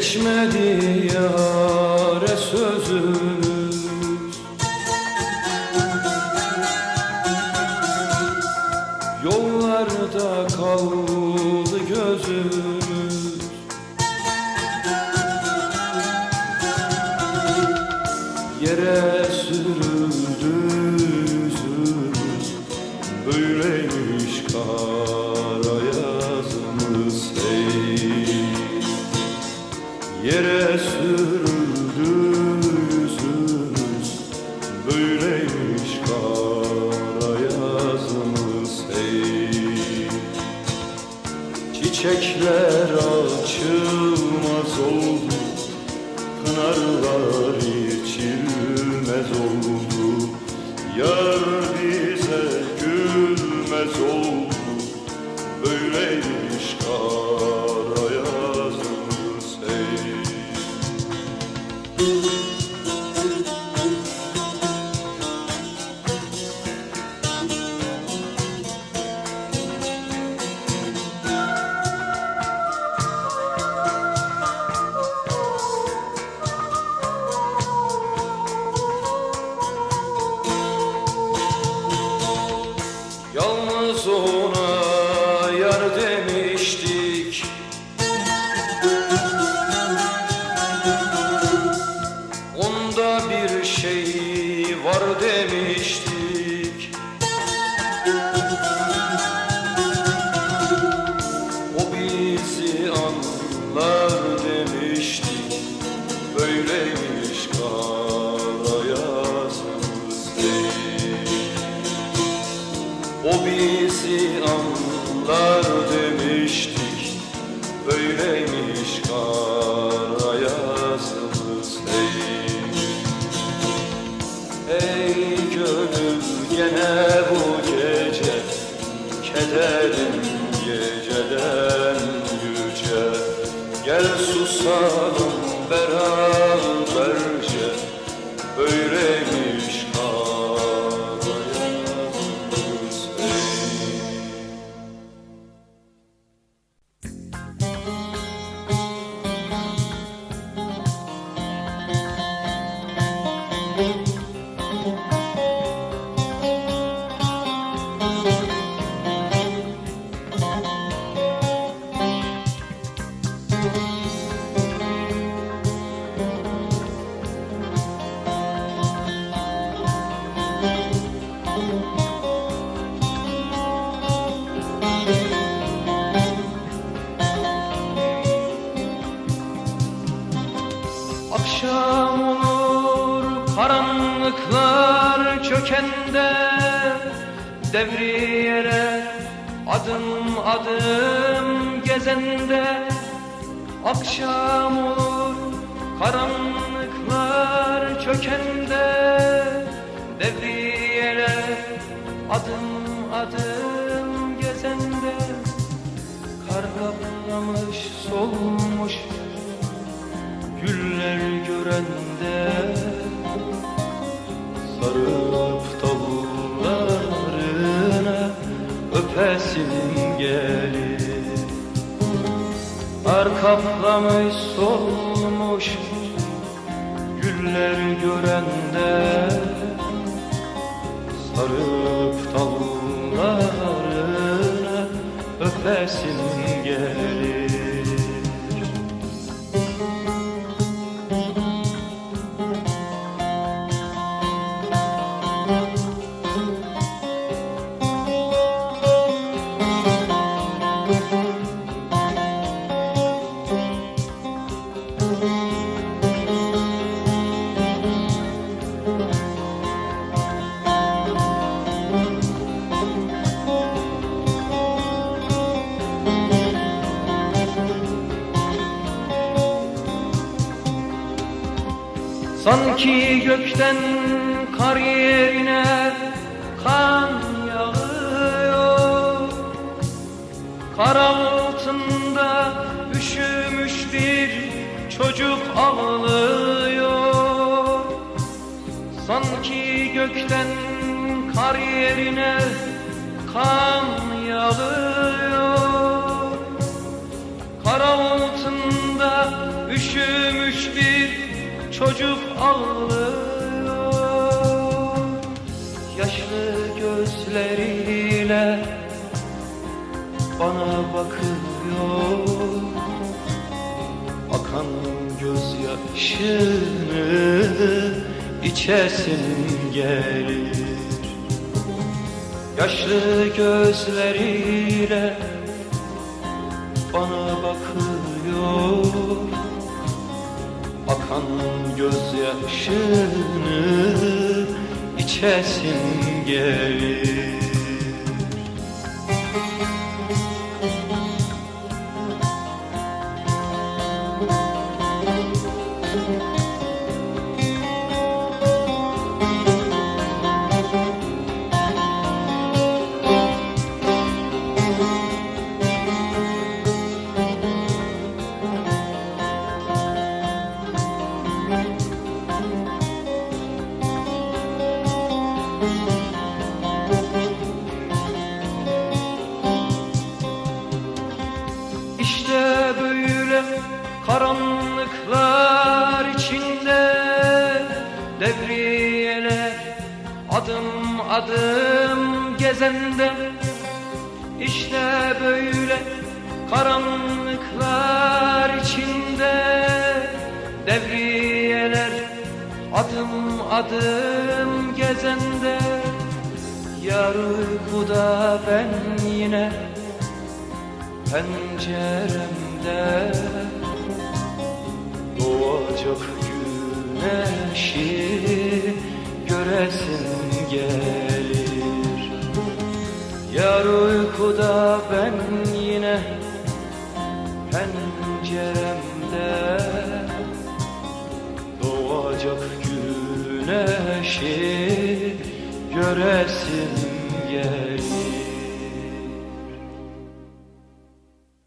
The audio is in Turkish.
Geçmedi yâre sözümüz. Yollarda kaldı gözümüz. Yere sürüldü yüzümüz. Böyleymiş kara Pınarlar içilmez oldu. Yar bize gülmez oldu. Böyleymiş kara yazımız hey Gel susalım beraberce Böyleymiş kara karanlıklar çökende Devriyeler adım adım gezende. Akşam olur karanlıklar çökende Devriyeler adım adım gezende. Kar solmuş Güller görende Sarılıp dallarına Öpesim gelir Ar kaplamış solmuş Güller görende. Sarılıp dallarına Öpesim gelir Sanki gökten kar yerine kan yağıyor. Kar altında üşümüş bir çocuk ağlıyor. Sanki gökten kar yerine kan yağıyor. Kar altında Üşümüş bir çocuk ağlıyor. Yaşlı gözleriyle bana bakıyor. Akan gözyaşını içesin gelir. Yaşlı gözleriyle bana bakıyor Akan gözyaşını içesin gelir karanlıklar içinde Devriyeler adım adım gezende. İşte böyle karanlıklar içinde Devriyeler adım adım gezende. Yar uykuda ben yine penceremde gelir. Yar uykuda ben yine penceremde. Doğacak güneşi göresin gelir